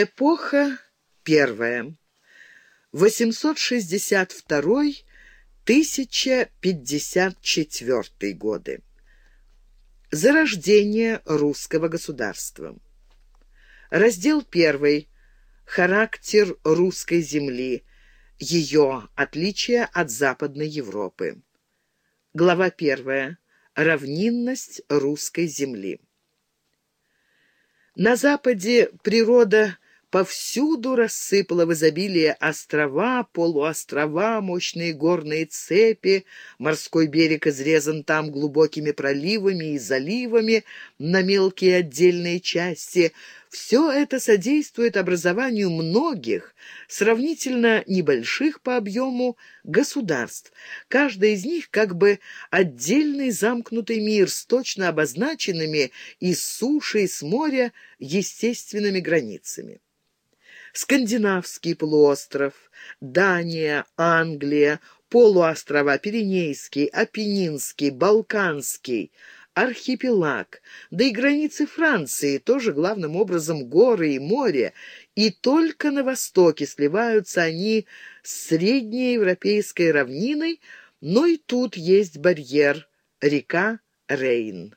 Эпоха первая. 862-1054 годы. Зарождение русского государства. Раздел первый. Характер русской земли. Ее отличие от Западной Европы. Глава первая. Равнинность русской земли. На Западе природа Повсюду рассыпало в изобилие острова, полуострова, мощные горные цепи, морской берег изрезан там глубокими проливами и заливами на мелкие отдельные части. Все это содействует образованию многих, сравнительно небольших по объему, государств. Каждый из них как бы отдельный замкнутый мир с точно обозначенными и суши, и с моря естественными границами. Скандинавский полуостров, Дания, Англия, полуострова Пиренейский, Апеннинский, Балканский, архипелаг, да и границы Франции, тоже главным образом горы и море, и только на востоке сливаются они с среднеевропейской равниной, но и тут есть барьер – река Рейн.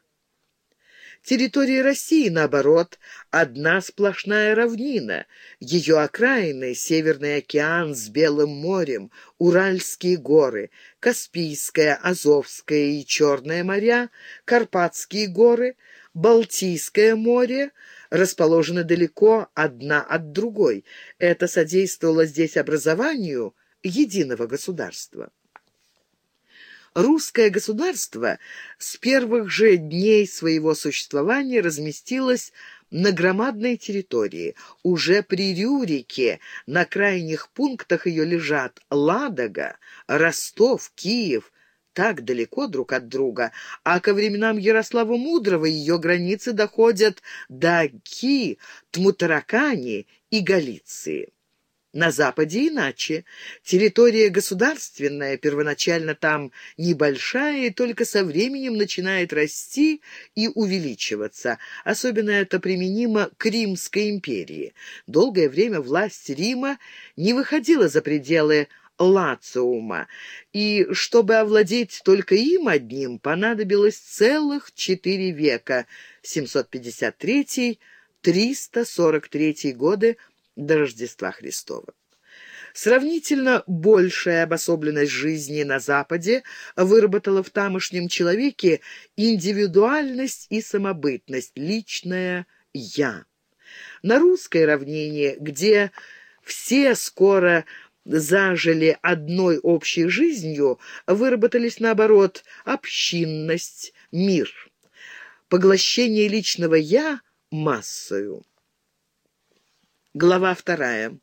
Территория России, наоборот, одна сплошная равнина. Ее окраины — Северный океан с Белым морем, Уральские горы, Каспийское, Азовское и Черное моря, Карпатские горы, Балтийское море расположены далеко одна от другой. Это содействовало здесь образованию единого государства. Русское государство с первых же дней своего существования разместилось на громадной территории. Уже при Рюрике на крайних пунктах ее лежат Ладога, Ростов, Киев, так далеко друг от друга, а ко временам Ярослава Мудрого ее границы доходят до Ки, Тмутаракани и Галиции. На Западе иначе. Территория государственная, первоначально там небольшая, и только со временем начинает расти и увеличиваться. Особенно это применимо к Римской империи. Долгое время власть Рима не выходила за пределы Лациума, и чтобы овладеть только им одним, понадобилось целых четыре века, 753-343 годы до Рождества Христова. Сравнительно большая обособленность жизни на Западе выработала в тамошнем человеке индивидуальность и самобытность, личное «я». На русской равнине, где все скоро зажили одной общей жизнью, выработались, наоборот, общинность, мир, поглощение личного «я» массою. Глава вторая.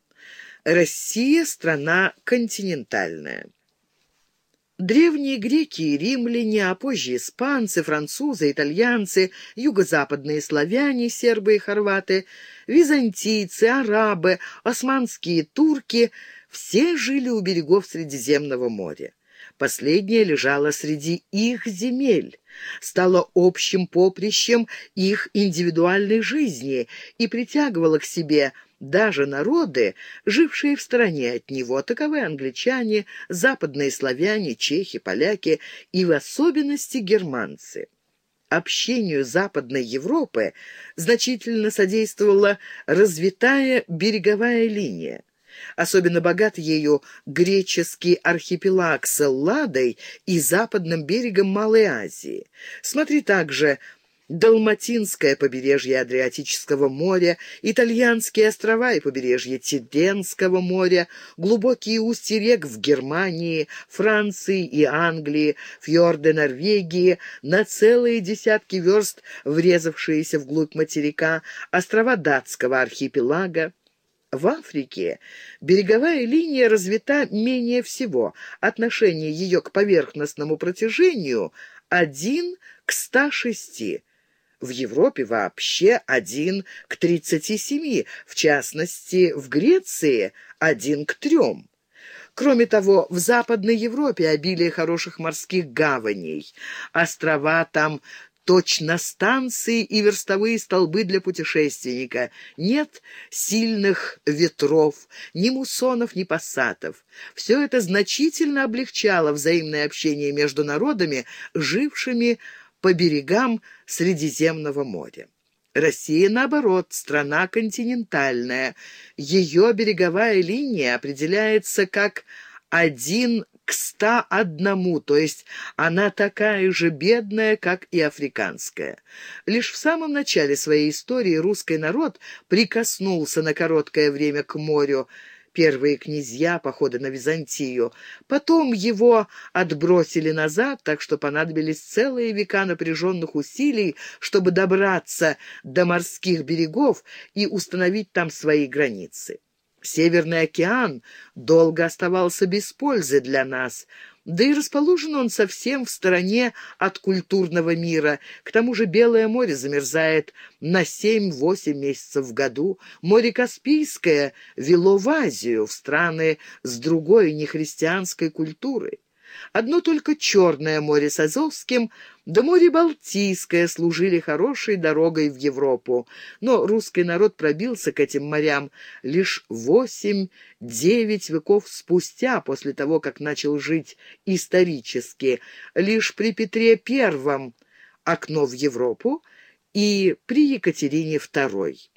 Россия – страна континентальная. Древние греки и римляне, а позже испанцы, французы, итальянцы, юго-западные славяне, сербы и хорваты, византийцы, арабы, османские турки – все жили у берегов Средиземного моря. Последнее лежало среди их земель, стало общим поприщем их индивидуальной жизни и притягивало к себе – даже народы, жившие в стороне от него, таковы англичане, западные славяне, чехи, поляки и в особенности германцы. Общению Западной Европы значительно содействовала развитая береговая линия. Особенно богат ею греческий архипелаг с Элладой и западным берегом Малой Азии. Смотри также Далматинское побережье Адриатического моря, итальянские острова и побережье Тиденского моря, глубокие устья рек в Германии, Франции и Англии, фьорды Норвегии, на целые десятки верст врезавшиеся вглубь материка, острова датского архипелага. В Африке береговая линия развита менее всего. Отношение ее к поверхностному протяжению один к 106 в Европе вообще один к 37, в частности, в Греции один к трем. Кроме того, в Западной Европе обилие хороших морских гаваней. Острова там точно станции и верстовые столбы для путешественника. Нет сильных ветров, ни муссонов, ни пассатов. Все это значительно облегчало взаимное общение между народами, жившими по берегам Средиземного моря. Россия, наоборот, страна континентальная. Ее береговая линия определяется как один к ста одному, то есть она такая же бедная, как и африканская. Лишь в самом начале своей истории русский народ прикоснулся на короткое время к морю, первые князья похода на Византию. Потом его отбросили назад, так что понадобились целые века напряженных усилий, чтобы добраться до морских берегов и установить там свои границы. Северный океан долго оставался без пользы для нас, да и расположен он совсем в стороне от культурного мира. К тому же Белое море замерзает на семь-восемь месяцев в году. Море Каспийское вело в Азию, в страны с другой нехристианской культурой. Одно только Черное море с Азовским да море Балтийское служили хорошей дорогой в Европу. Но русский народ пробился к этим морям лишь восемь-девять веков спустя, после того, как начал жить исторически. Лишь при Петре Первом окно в Европу и при Екатерине Второй.